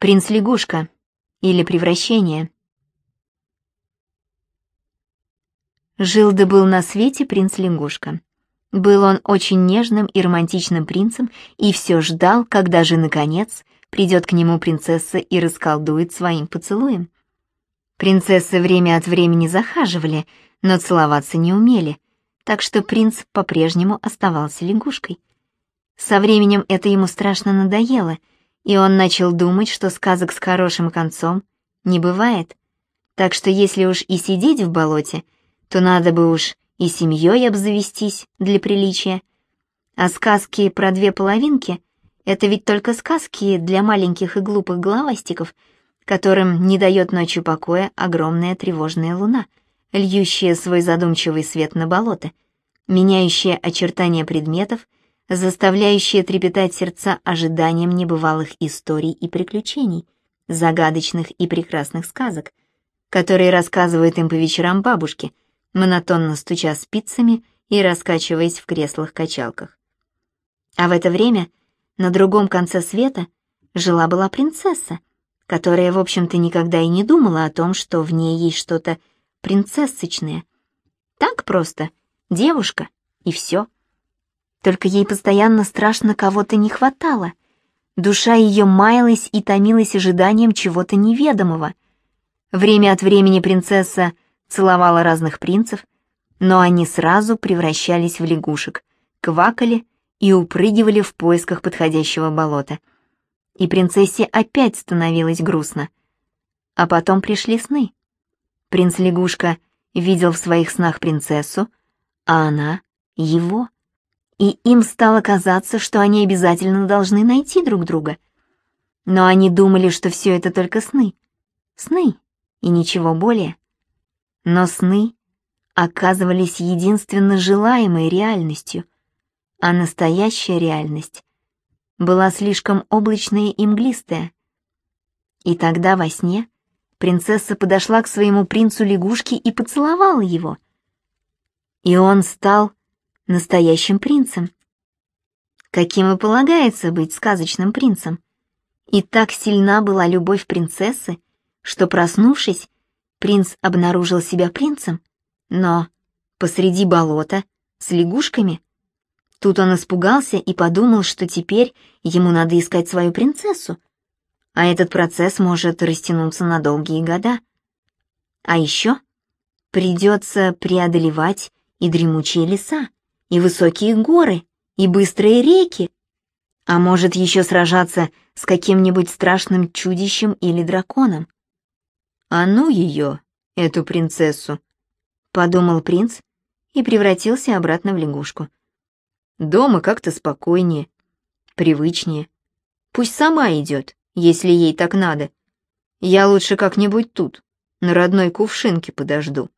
Принц-лягушка или превращение. Жил да был на свете принц-лягушка. Был он очень нежным и романтичным принцем и все ждал, когда же, наконец, придет к нему принцесса и расколдует своим поцелуем. Принцессы время от времени захаживали, но целоваться не умели, так что принц по-прежнему оставался лягушкой. Со временем это ему страшно надоело — и он начал думать, что сказок с хорошим концом не бывает. Так что если уж и сидеть в болоте, то надо бы уж и семьей обзавестись для приличия. А сказки про две половинки — это ведь только сказки для маленьких и глупых головастиков, которым не дает ночью покоя огромная тревожная луна, льющая свой задумчивый свет на болото, меняющая очертания предметов — заставляющие трепетать сердца ожиданием небывалых историй и приключений, загадочных и прекрасных сказок, которые рассказывают им по вечерам бабушки, монотонно стуча спицами и раскачиваясь в креслах-качалках. А в это время на другом конце света жила-была принцесса, которая, в общем-то, никогда и не думала о том, что в ней есть что-то принцессочное. Так просто, девушка, и все. Только ей постоянно страшно кого-то не хватало. Душа ее маялась и томилась ожиданием чего-то неведомого. Время от времени принцесса целовала разных принцев, но они сразу превращались в лягушек, квакали и упрыгивали в поисках подходящего болота. И принцессе опять становилось грустно. А потом пришли сны. Принц-лягушка видел в своих снах принцессу, а она — его и им стало казаться, что они обязательно должны найти друг друга. Но они думали, что все это только сны. Сны и ничего более. Но сны оказывались единственно желаемой реальностью, а настоящая реальность была слишком облачная и мглистая. И тогда во сне принцесса подошла к своему принцу лягушки и поцеловала его. И он стал настоящим принцем. Каким и полагается быть сказочным принцем. И так сильна была любовь принцессы, что, проснувшись, принц обнаружил себя принцем, но посреди болота, с лягушками. Тут он испугался и подумал, что теперь ему надо искать свою принцессу, а этот процесс может растянуться на долгие года. А еще придется преодолевать и дремучие леса, и высокие горы, и быстрые реки. А может еще сражаться с каким-нибудь страшным чудищем или драконом. «А ну ее, эту принцессу!» — подумал принц и превратился обратно в лягушку. «Дома как-то спокойнее, привычнее. Пусть сама идет, если ей так надо. Я лучше как-нибудь тут, на родной кувшинке подожду».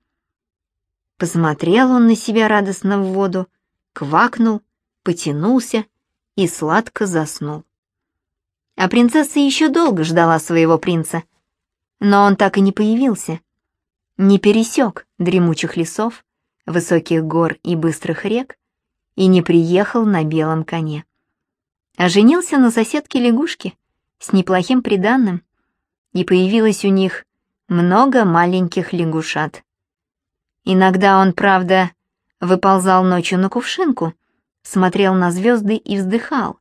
Посмотрел он на себя радостно в воду, квакнул, потянулся и сладко заснул. А принцесса еще долго ждала своего принца, но он так и не появился, не пересек дремучих лесов, высоких гор и быстрых рек и не приехал на белом коне. А женился на соседке лягушки с неплохим приданным, и появилось у них много маленьких лягушат. Иногда он, правда, выползал ночью на кувшинку, смотрел на звезды и вздыхал.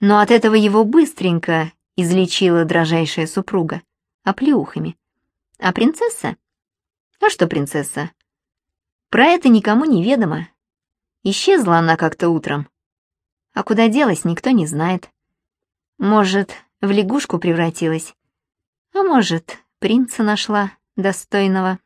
Но от этого его быстренько излечила дрожайшая супруга, оплеухами. А принцесса? А что принцесса? Про это никому не ведомо. Исчезла она как-то утром. А куда делась, никто не знает. Может, в лягушку превратилась, а может, принца нашла достойного.